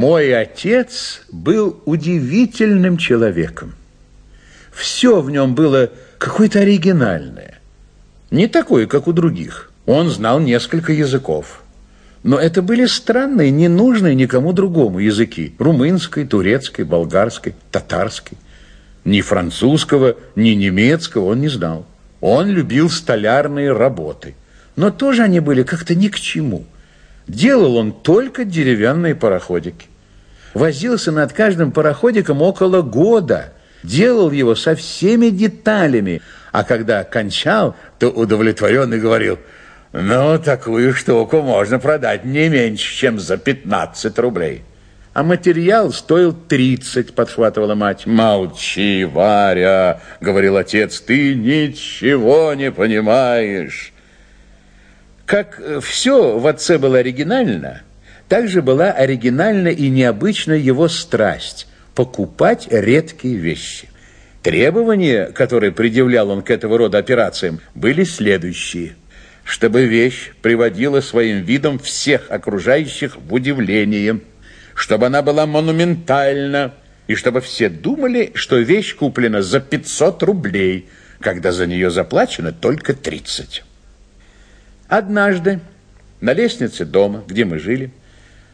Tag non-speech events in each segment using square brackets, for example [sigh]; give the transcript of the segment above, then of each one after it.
Мой отец был удивительным человеком. Все в нем было какое-то оригинальное. Не такое, как у других. Он знал несколько языков. Но это были странные, ненужные никому другому языки. Румынской, турецкой, болгарской, татарской. Ни французского, ни немецкого он не знал. Он любил столярные работы. Но тоже они были как-то ни к чему. Делал он только деревянные пароходики. Возился над каждым пароходиком около года. Делал его со всеми деталями. А когда кончал, то удовлетворенно говорил, «Ну, такую штуку можно продать не меньше, чем за 15 рублей». А материал стоил 30, подхватывала мать. «Молчи, Варя!» — говорил отец. «Ты ничего не понимаешь!» Как э, все в отце было оригинально, так же была оригинальна и необычна его страсть – покупать редкие вещи. Требования, которые предъявлял он к этого рода операциям, были следующие. Чтобы вещь приводила своим видом всех окружающих в удивление, чтобы она была монументальна, и чтобы все думали, что вещь куплена за 500 рублей, когда за нее заплачено только 30. Однажды на лестнице дома, где мы жили,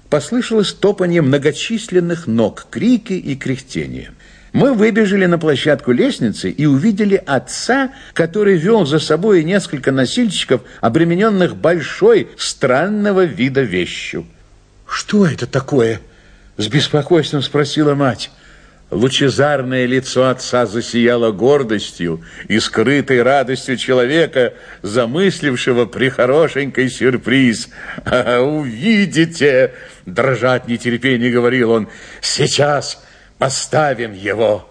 послышалось топание многочисленных ног, крики и кряхтение. Мы выбежали на площадку лестницы и увидели отца, который вел за собой несколько носильщиков, обремененных большой, странного вида вещью. «Что это такое?» – с беспокойством спросила мать. Лучезарное лицо отца засияло гордостью и скрытой радостью человека, замыслившего прихорошенький сюрприз. «Увидите!» – дрожа от нетерпения говорил он. «Сейчас поставим его!»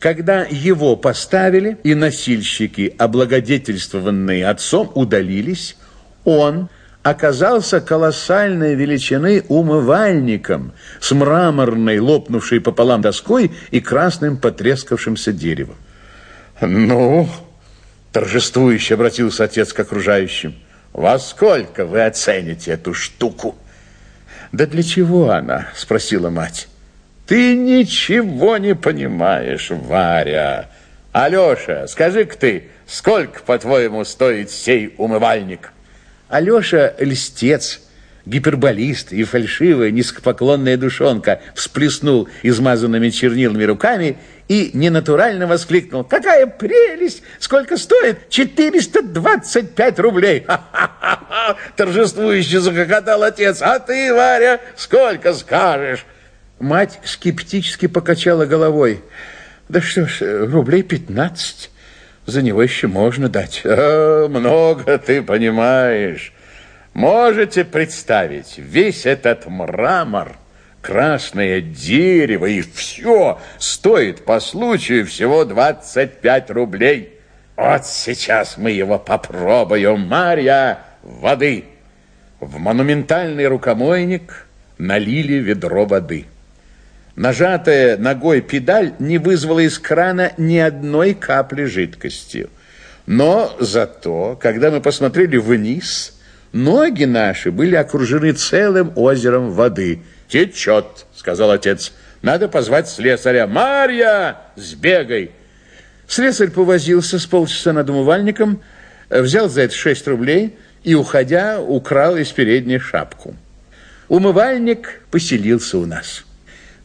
Когда его поставили, и носильщики, облагодетельствованные отцом, удалились, он оказался колоссальной величины умывальником с мраморной, лопнувшей пополам доской и красным потрескавшимся деревом. «Ну?» – торжествующе обратился отец к окружающим. «Во сколько вы оцените эту штуку?» «Да для чего она?» – спросила мать. «Ты ничего не понимаешь, Варя. Алеша, скажи-ка ты, сколько, по-твоему, стоит сей умывальник?» Алеша льстец, гиперболист и фальшивая низкопоклонная душонка всплеснул измазанными чернилами руками и ненатурально воскликнул. «Какая прелесть! Сколько стоит? 425 рублей!» «Ха-ха-ха!» Торжествующе захохотал отец. «А ты, Варя, сколько скажешь?» Мать скептически покачала головой. «Да что ж, рублей пятнадцать» за него еще можно дать. О, много ты понимаешь. Можете представить, весь этот мрамор, красное дерево и все стоит по случаю всего 25 рублей. Вот сейчас мы его попробуем, Марья, воды. В монументальный рукомойник налили ведро воды. Нажатая ногой педаль не вызвала из крана ни одной капли жидкости. Но зато, когда мы посмотрели вниз, ноги наши были окружены целым озером воды. «Течет», — сказал отец. «Надо позвать слесаря. Марья, сбегай!» Слесарь повозился с полчаса над умывальником, взял за это шесть рублей и, уходя, украл из передней шапку. Умывальник поселился у нас.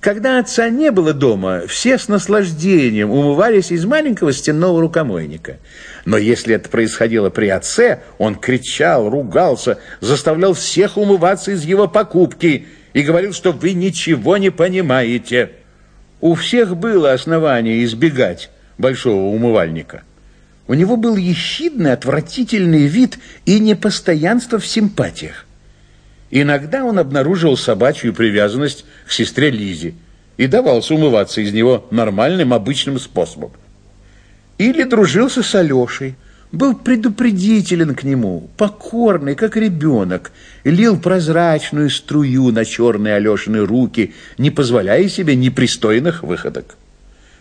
Когда отца не было дома, все с наслаждением умывались из маленького стенного рукомойника. Но если это происходило при отце, он кричал, ругался, заставлял всех умываться из его покупки и говорил, что вы ничего не понимаете. У всех было основание избегать большого умывальника. У него был ехидный, отвратительный вид и непостоянство в симпатиях. Иногда он обнаруживал собачью привязанность к сестре Лизе и давался умываться из него нормальным, обычным способом. Или дружился с Алешей, был предупредителен к нему, покорный, как ребенок, лил прозрачную струю на черные Алешины руки, не позволяя себе непристойных выходок.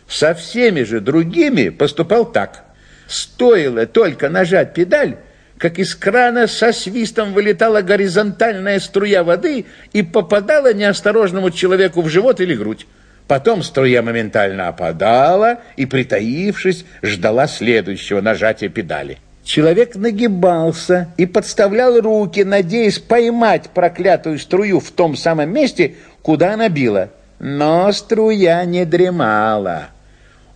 Со всеми же другими поступал так. Стоило только нажать педаль, как из крана со свистом вылетала горизонтальная струя воды и попадала неосторожному человеку в живот или грудь. Потом струя моментально опадала и, притаившись, ждала следующего нажатия педали. Человек нагибался и подставлял руки, надеясь поймать проклятую струю в том самом месте, куда она била. Но струя не дремала.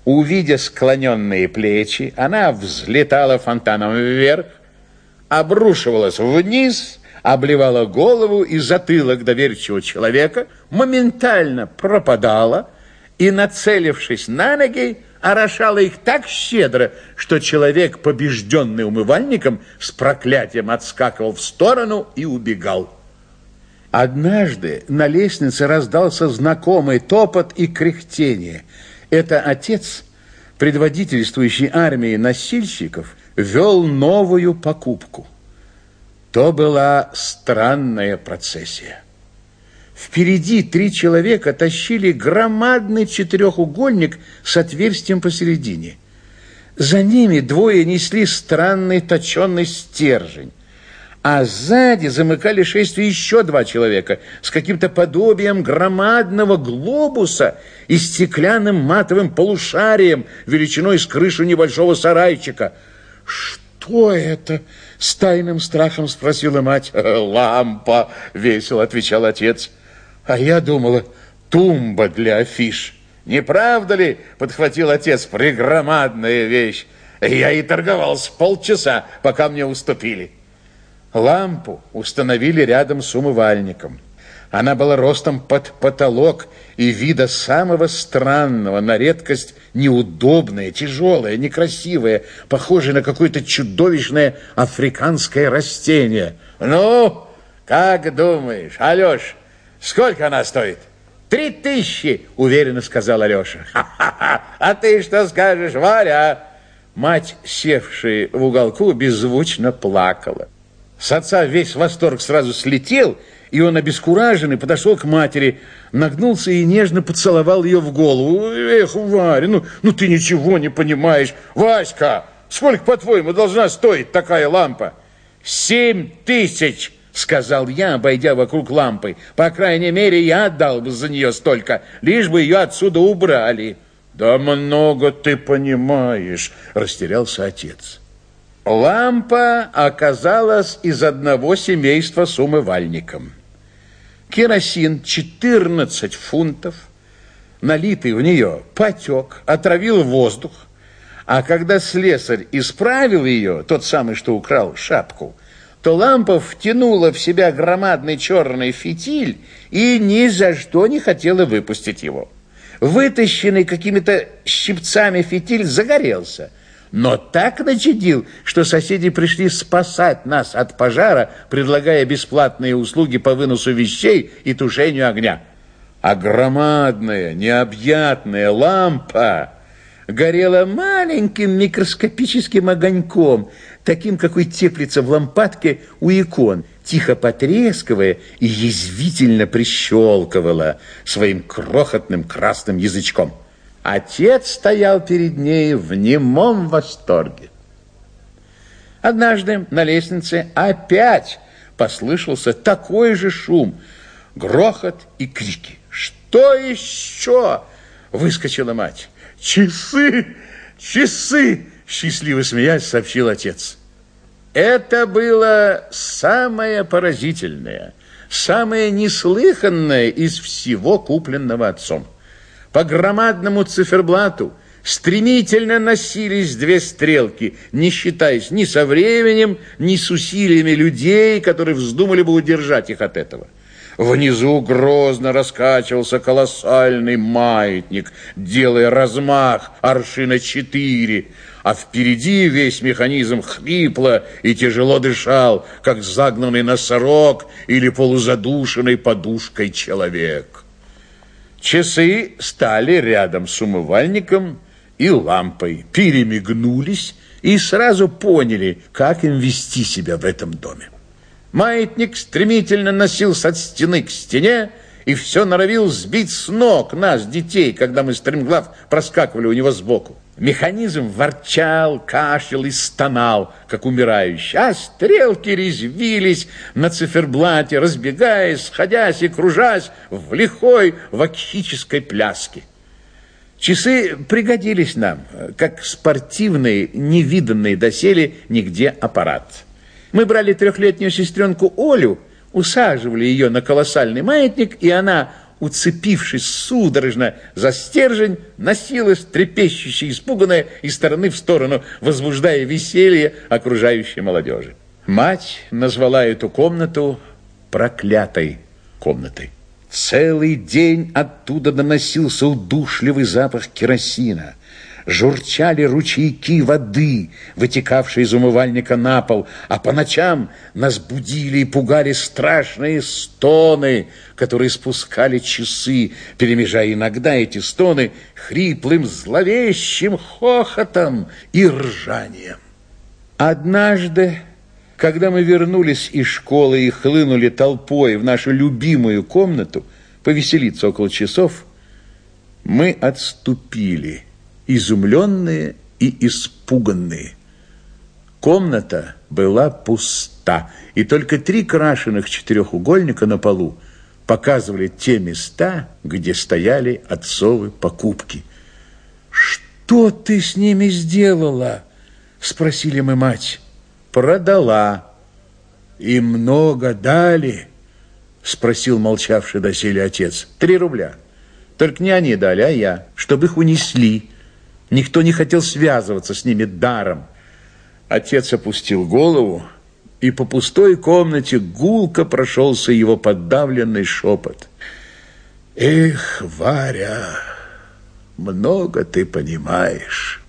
Увидя склоненные плечи, она взлетала фонтаном вверх, обрушивалась вниз, обливала голову и затылок доверчивого человека, моментально пропадала и, нацелившись на ноги, орошала их так щедро, что человек, побежденный умывальником, с проклятием отскакивал в сторону и убегал. Однажды на лестнице раздался знакомый топот и кряхтение. Это отец, предводительствующий армией носильщиков, вел новую покупку. То была странная процессия. Впереди три человека тащили громадный четырехугольник с отверстием посередине. За ними двое несли странный точенный стержень а сзади замыкали шествие еще два человека с каким-то подобием громадного глобуса и стеклянным матовым полушарием величиной с крышу небольшого сарайчика. «Что это?» — с тайным страхом спросила мать. «Лампа!» — весело отвечал отец. «А я думала, тумба для афиш». «Не правда ли?» — подхватил отец. «Прегромадная вещь. Я и торговался полчаса, пока мне уступили». Лампу установили рядом с умывальником. Она была ростом под потолок и вида самого странного, на редкость неудобная, тяжелая, некрасивая, похожая на какое-то чудовищное африканское растение. «Ну, как думаешь, Алеш, сколько она стоит?» «Три тысячи!» — уверенно сказал Алеша. [laughs] «Ха-ха-ха! А ты что скажешь, Варя?» Мать, севшая в уголку, беззвучно плакала. С отца весь восторг сразу слетел, и он, обескураженный, подошел к матери, нагнулся и нежно поцеловал ее в голову. «Эх, Варя, ну, ну ты ничего не понимаешь. Васька, сколько, по-твоему, должна стоить такая лампа?» «Семь тысяч!» — сказал я, обойдя вокруг лампы. «По крайней мере, я отдал бы за нее столько, лишь бы ее отсюда убрали». «Да много ты понимаешь!» — растерялся отец. Лампа оказалась из одного семейства с умывальником. Керосин 14 фунтов, налитый в нее потек, отравил воздух, а когда слесарь исправил ее, тот самый, что украл шапку, то лампа втянула в себя громадный черный фитиль и ни за что не хотела выпустить его. Вытащенный какими-то щипцами фитиль загорелся – но так начадил, что соседи пришли спасать нас от пожара, предлагая бесплатные услуги по выносу вещей и тушению огня. А громадная, необъятная лампа горела маленьким микроскопическим огоньком, таким, какой теплится в лампадке у икон, тихо потрескивая и язвительно прищелкивала своим крохотным красным язычком. Отец стоял перед ней в немом восторге. Однажды на лестнице опять послышался такой же шум, грохот и крики. «Что еще?» – выскочила мать. «Часы! Часы!» – счастливо смеясь сообщил отец. Это было самое поразительное, самое неслыханное из всего купленного отцом. По громадному циферблату стремительно носились две стрелки, не считаясь ни со временем, ни с усилиями людей, которые вздумали бы удержать их от этого. Внизу грозно раскачивался колоссальный маятник, делая размах аршина четыре, а впереди весь механизм хрипло и тяжело дышал, как загнанный носорог или полузадушенный подушкой человек. Часы стали рядом с умывальником и лампой, перемигнулись и сразу поняли, как им вести себя в этом доме. Маятник стремительно носился от стены к стене и все норовил сбить с ног нас, детей, когда мы стремглав проскакивали у него сбоку. Механизм ворчал, кашлял и стонал, как умирающий, а стрелки резвились на циферблате, разбегаясь, сходясь и кружась в лихой вакхической пляске. Часы пригодились нам, как спортивный, невиданный доселе нигде аппарат. Мы брали трехлетнюю сестренку Олю, усаживали ее на колоссальный маятник, и она уцепившись судорожно за стержень, носилась трепещущая, испуганная из стороны в сторону, возбуждая веселье окружающей молодежи. Мать назвала эту комнату проклятой комнатой. Целый день оттуда доносился удушливый запах керосина – журчали ручейки воды, вытекавшие из умывальника на пол, а по ночам нас будили и пугали страшные стоны, которые спускали часы, перемежая иногда эти стоны хриплым зловещим хохотом и ржанием. Однажды, когда мы вернулись из школы и хлынули толпой в нашу любимую комнату повеселиться около часов, мы отступили – изумленные и испуганные. Комната была пуста, и только три крашеных четырехугольника на полу показывали те места, где стояли отцовы покупки. «Что ты с ними сделала?» – спросили мы мать. «Продала». «И много дали?» – спросил молчавший доселе отец. «Три рубля. Только не они дали, а я, чтобы их унесли». Никто не хотел связываться с ними даром. Отец опустил голову, и по пустой комнате гулко прошелся его подавленный шепот. «Эх, Варя, много ты понимаешь».